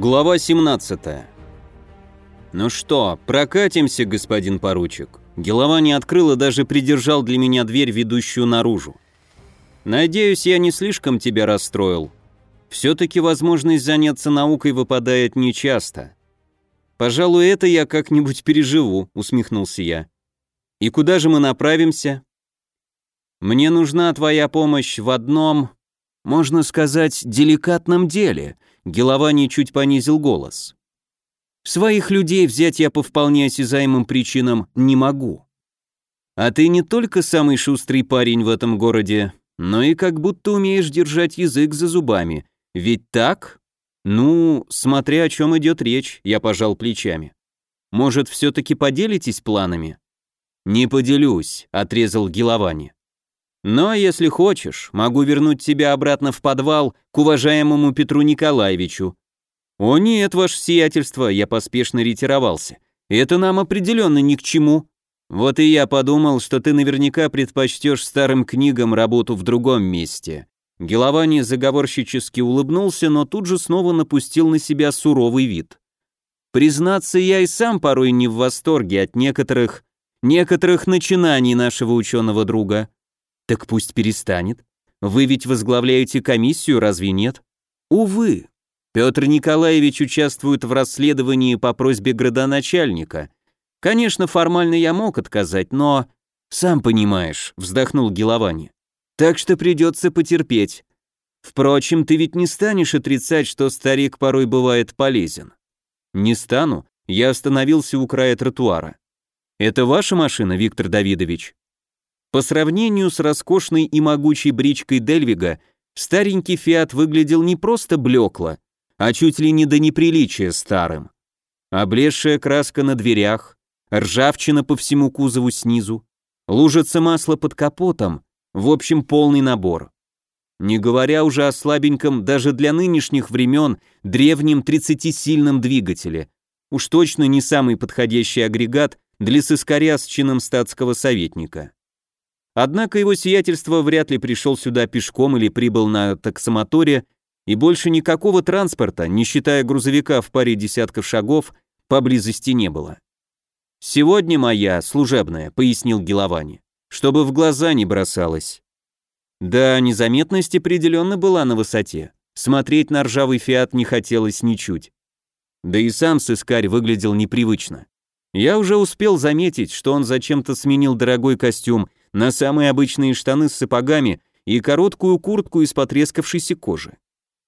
Глава 17. Ну что, прокатимся, господин поручик. Голова не открыл и даже придержал для меня дверь, ведущую наружу. Надеюсь, я не слишком тебя расстроил. Все-таки возможность заняться наукой выпадает нечасто. Пожалуй, это я как-нибудь переживу, усмехнулся я. И куда же мы направимся? Мне нужна твоя помощь в одном, можно сказать, деликатном деле — Геловани чуть понизил голос. «Своих людей взять я по вполне осязаемым причинам не могу. А ты не только самый шустрый парень в этом городе, но и как будто умеешь держать язык за зубами. Ведь так? Ну, смотря о чем идет речь, я пожал плечами. Может, все-таки поделитесь планами? Не поделюсь, отрезал Геловани. Но если хочешь, могу вернуть тебя обратно в подвал к уважаемому Петру Николаевичу. О нет, ваше сиятельство, я поспешно ретировался. Это нам определенно ни к чему. Вот и я подумал, что ты наверняка предпочтешь старым книгам работу в другом месте. Геловани заговорщически улыбнулся, но тут же снова напустил на себя суровый вид. Признаться, я и сам порой не в восторге от некоторых, некоторых начинаний нашего ученого друга. Так пусть перестанет. Вы ведь возглавляете комиссию, разве нет? Увы. Петр Николаевич участвует в расследовании по просьбе градоначальника. Конечно, формально я мог отказать, но... Сам понимаешь, вздохнул Геловани. Так что придется потерпеть. Впрочем, ты ведь не станешь отрицать, что старик порой бывает полезен. Не стану. Я остановился у края тротуара. Это ваша машина, Виктор Давидович? По сравнению с роскошной и могучей бричкой Дельвига, старенький Фиат выглядел не просто блекло, а чуть ли не до неприличия старым. Облезшая краска на дверях, ржавчина по всему кузову снизу, лужица масла под капотом, в общем, полный набор. Не говоря уже о слабеньком, даже для нынешних времен, древнем 30-сильном двигателе. Уж точно не самый подходящий агрегат для сыскаря с чином статского советника. Однако его сиятельство вряд ли пришел сюда пешком или прибыл на таксомоторе, и больше никакого транспорта, не считая грузовика в паре десятков шагов, поблизости не было. «Сегодня моя, служебная», — пояснил Геловани, «чтобы в глаза не бросалось». Да, незаметность определенно была на высоте. Смотреть на ржавый фиат не хотелось ничуть. Да и сам сыскарь выглядел непривычно. Я уже успел заметить, что он зачем-то сменил дорогой костюм на самые обычные штаны с сапогами и короткую куртку из потрескавшейся кожи.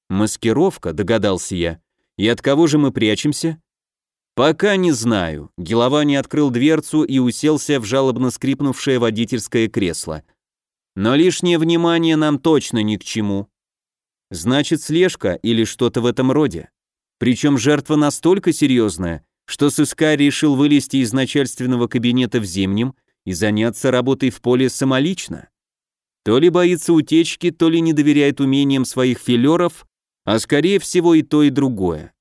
Маскировка, догадался я. И от кого же мы прячемся? Пока не знаю. Геловани открыл дверцу и уселся в жалобно скрипнувшее водительское кресло. Но лишнее внимание нам точно ни к чему. Значит, слежка или что-то в этом роде. Причем жертва настолько серьезная, что сыскарь решил вылезти из начальственного кабинета в Зимнем и заняться работой в поле самолично. То ли боится утечки, то ли не доверяет умениям своих филеров, а скорее всего и то, и другое.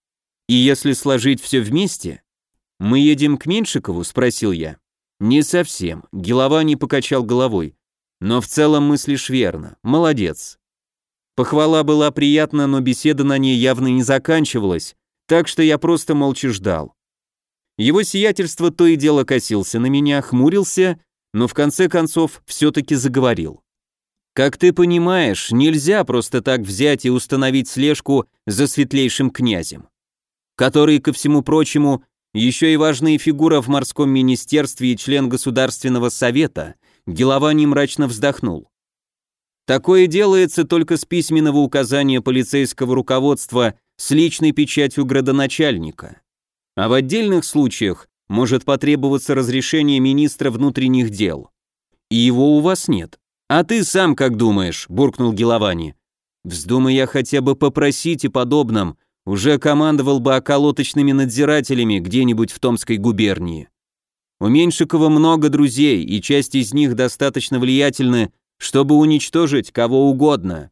И если сложить все вместе... «Мы едем к Меньшикову?» – спросил я. «Не совсем», – Гелова не покачал головой. «Но в целом мыслишь верно. Молодец». Похвала была приятна, но беседа на ней явно не заканчивалась, так что я просто молча ждал. Его сиятельство то и дело косился на меня, хмурился, но в конце концов все-таки заговорил. «Как ты понимаешь, нельзя просто так взять и установить слежку за светлейшим князем, который, ко всему прочему, еще и важная фигура в морском министерстве и член Государственного совета», Геловани мрачно вздохнул. Такое делается только с письменного указания полицейского руководства с личной печатью градоначальника. А в отдельных случаях может потребоваться разрешение министра внутренних дел. И его у вас нет. А ты сам как думаешь, буркнул Геловани. Вздумай я хотя бы попросить и подобном, уже командовал бы околоточными надзирателями где-нибудь в Томской губернии. У Меньшикова много друзей, и часть из них достаточно влиятельны, чтобы уничтожить кого угодно.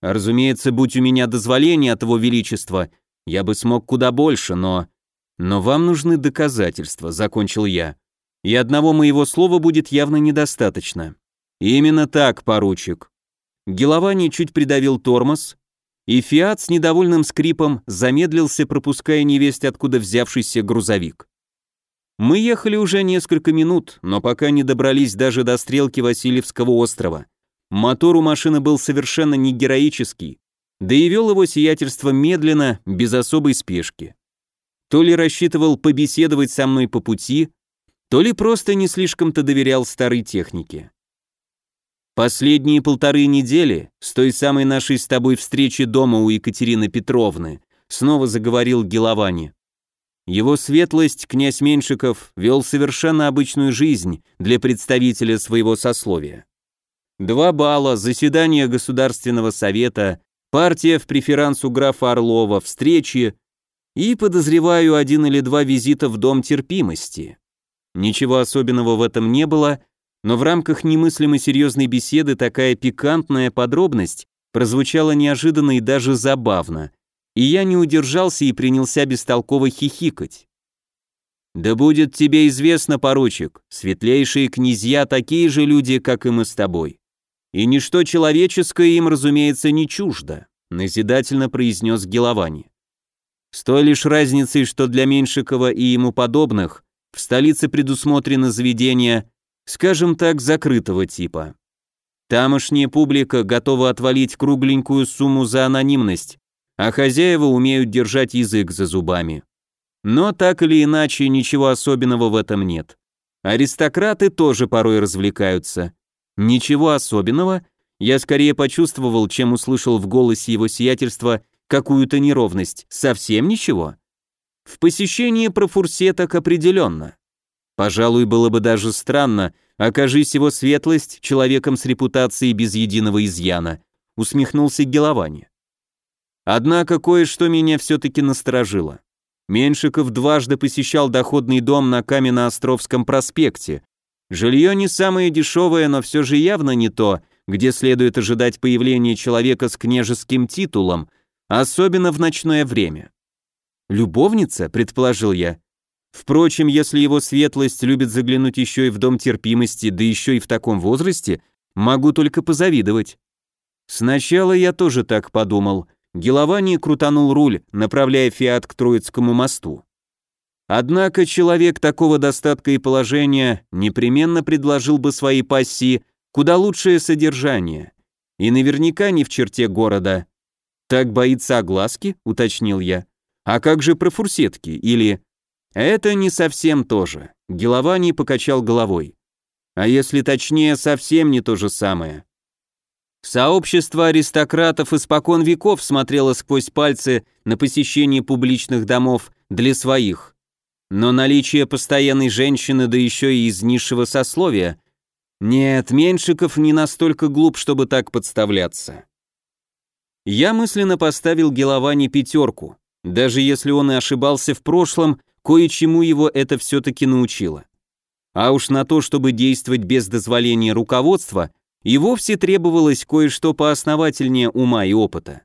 Разумеется, будь у меня дозволение от его величества, я бы смог куда больше, но «Но вам нужны доказательства», — закончил я. «И одного моего слова будет явно недостаточно». «Именно так, поручик». Геловани чуть придавил тормоз, и Фиат с недовольным скрипом замедлился, пропуская невесть откуда взявшийся грузовик. Мы ехали уже несколько минут, но пока не добрались даже до стрелки Васильевского острова. Мотор у машины был совершенно не героический, да и вел его сиятельство медленно, без особой спешки. То ли рассчитывал побеседовать со мной по пути, то ли просто не слишком-то доверял старой технике. Последние полторы недели, с той самой нашей с тобой встречи дома у Екатерины Петровны, снова заговорил Геловани. Его светлость, князь Меньшиков, вел совершенно обычную жизнь для представителя своего сословия. Два балла, заседание Государственного совета, партия в преферанс у графа Орлова, встречи и, подозреваю, один или два визита в Дом терпимости. Ничего особенного в этом не было, но в рамках немыслимо серьезной беседы такая пикантная подробность прозвучала неожиданно и даже забавно, и я не удержался и принялся бестолково хихикать. «Да будет тебе известно, поручик, светлейшие князья такие же люди, как и мы с тобой. И ничто человеческое им, разумеется, не чуждо», назидательно произнес Геловани. «С той лишь разницей, что для Меньшикова и ему подобных в столице предусмотрено заведение, скажем так, закрытого типа. Тамошняя публика готова отвалить кругленькую сумму за анонимность, а хозяева умеют держать язык за зубами. Но так или иначе, ничего особенного в этом нет. Аристократы тоже порой развлекаются. Ничего особенного, я скорее почувствовал, чем услышал в голосе его сиятельства какую-то неровность. Совсем ничего. В посещении профурсеток определенно. Пожалуй, было бы даже странно, окажись его светлость человеком с репутацией без единого изъяна, усмехнулся Геловани. Однако кое-что меня все-таки насторожило. Меньшиков дважды посещал доходный дом на Каменноостровском проспекте. Жилье не самое дешевое, но все же явно не то, где следует ожидать появления человека с княжеским титулом, особенно в ночное время. «Любовница?» — предположил я. Впрочем, если его светлость любит заглянуть еще и в дом терпимости, да еще и в таком возрасте, могу только позавидовать. Сначала я тоже так подумал — Геловани крутанул руль, направляя «Фиат» к Троицкому мосту. Однако человек такого достатка и положения непременно предложил бы своей пассии куда лучшее содержание. И наверняка не в черте города. «Так боится огласки?» — уточнил я. «А как же про фурсетки? Или...» «Это не совсем то же», — Геловани покачал головой. «А если точнее, совсем не то же самое. Сообщество аристократов испокон веков смотрело сквозь пальцы на посещение публичных домов для своих. Но наличие постоянной женщины, да еще и из низшего сословия, нет, Меньшиков не настолько глуп, чтобы так подставляться. Я мысленно поставил Геловани пятерку. Даже если он и ошибался в прошлом, кое-чему его это все-таки научило. А уж на то, чтобы действовать без дозволения руководства, и вовсе требовалось кое-что поосновательнее ума и опыта.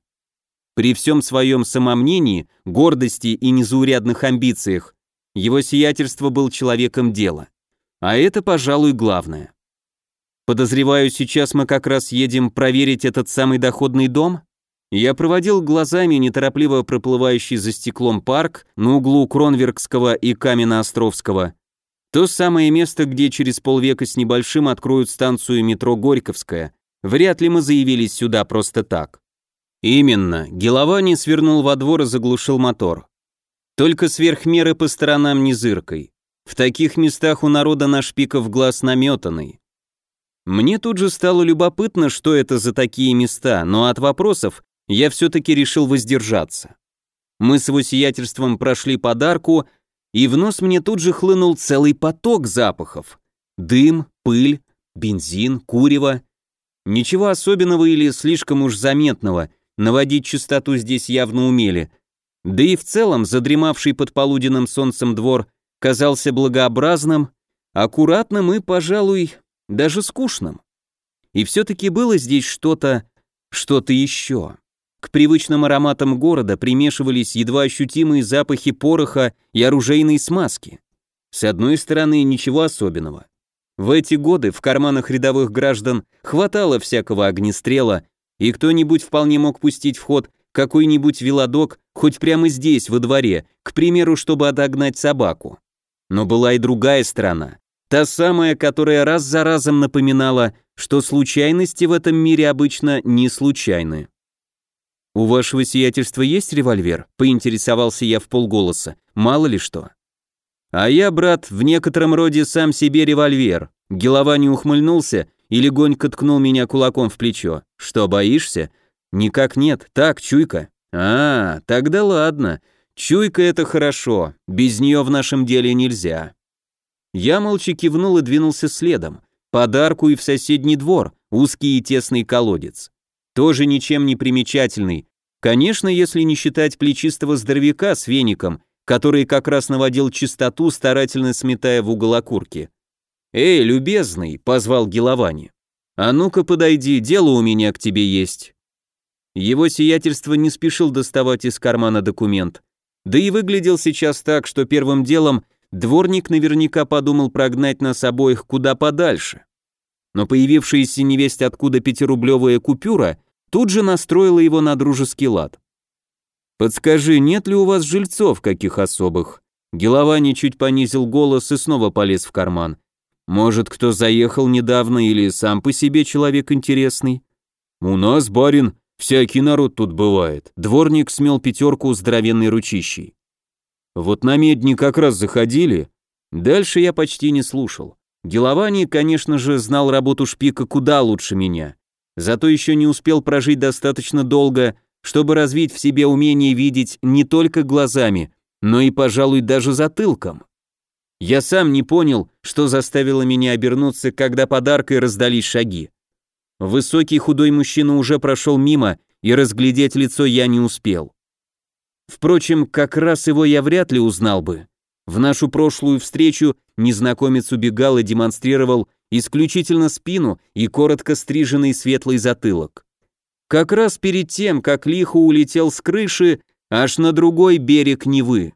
При всем своем самомнении, гордости и незаурядных амбициях, его сиятельство был человеком дела. А это, пожалуй, главное. Подозреваю, сейчас мы как раз едем проверить этот самый доходный дом? Я проводил глазами неторопливо проплывающий за стеклом парк на углу Кронверкского и Каменноостровского, то самое место, где через полвека с небольшим откроют станцию метро Горьковская. Вряд ли мы заявились сюда просто так. Именно, Геловани свернул во двор и заглушил мотор. Только сверх меры по сторонам не зыркой. В таких местах у народа наш пиков глаз наметанный. Мне тут же стало любопытно, что это за такие места, но от вопросов я все-таки решил воздержаться. Мы с его сиятельством прошли подарку, и в нос мне тут же хлынул целый поток запахов. Дым, пыль, бензин, курево. Ничего особенного или слишком уж заметного, наводить чистоту здесь явно умели. Да и в целом задремавший под полуденным солнцем двор казался благообразным, аккуратным и, пожалуй, даже скучным. И все-таки было здесь что-то, что-то еще. К привычным ароматам города примешивались едва ощутимые запахи пороха и оружейной смазки. С одной стороны, ничего особенного. В эти годы в карманах рядовых граждан хватало всякого огнестрела, и кто-нибудь вполне мог пустить в ход какой-нибудь велодок хоть прямо здесь, во дворе, к примеру, чтобы отогнать собаку. Но была и другая сторона, та самая, которая раз за разом напоминала, что случайности в этом мире обычно не случайны. «У вашего сиятельства есть револьвер?» — поинтересовался я в полголоса. «Мало ли что». «А я, брат, в некотором роде сам себе револьвер». Гелова не ухмыльнулся и легонько ткнул меня кулаком в плечо. «Что, боишься?» «Никак нет. Так, чуйка». «А, тогда ладно. Чуйка — это хорошо. Без нее в нашем деле нельзя». Я молча кивнул и двинулся следом. Подарку и в соседний двор, узкий и тесный колодец тоже ничем не примечательный. Конечно, если не считать плечистого здоровяка с веником, который как раз наводил чистоту, старательно сметая в угол окурки. «Эй, любезный!» — позвал Геловани. «А ну-ка подойди, дело у меня к тебе есть». Его сиятельство не спешил доставать из кармана документ. Да и выглядел сейчас так, что первым делом дворник наверняка подумал прогнать нас обоих куда подальше. Но появившаяся невесть откуда пятирублевая купюра тут же настроила его на дружеский лад. «Подскажи, нет ли у вас жильцов каких особых?» Геловани чуть понизил голос и снова полез в карман. «Может, кто заехал недавно или сам по себе человек интересный?» «У нас, барин, всякий народ тут бывает». Дворник смел пятерку здоровенной ручищей. «Вот на медни как раз заходили». Дальше я почти не слушал. Геловани, конечно же, знал работу шпика куда лучше меня зато еще не успел прожить достаточно долго, чтобы развить в себе умение видеть не только глазами, но и, пожалуй, даже затылком. Я сам не понял, что заставило меня обернуться, когда подаркой раздались шаги. Высокий худой мужчина уже прошел мимо, и разглядеть лицо я не успел. Впрочем, как раз его я вряд ли узнал бы. В нашу прошлую встречу незнакомец убегал и демонстрировал исключительно спину и коротко стриженный светлый затылок. Как раз перед тем, как лихо улетел с крыши аж на другой берег Невы.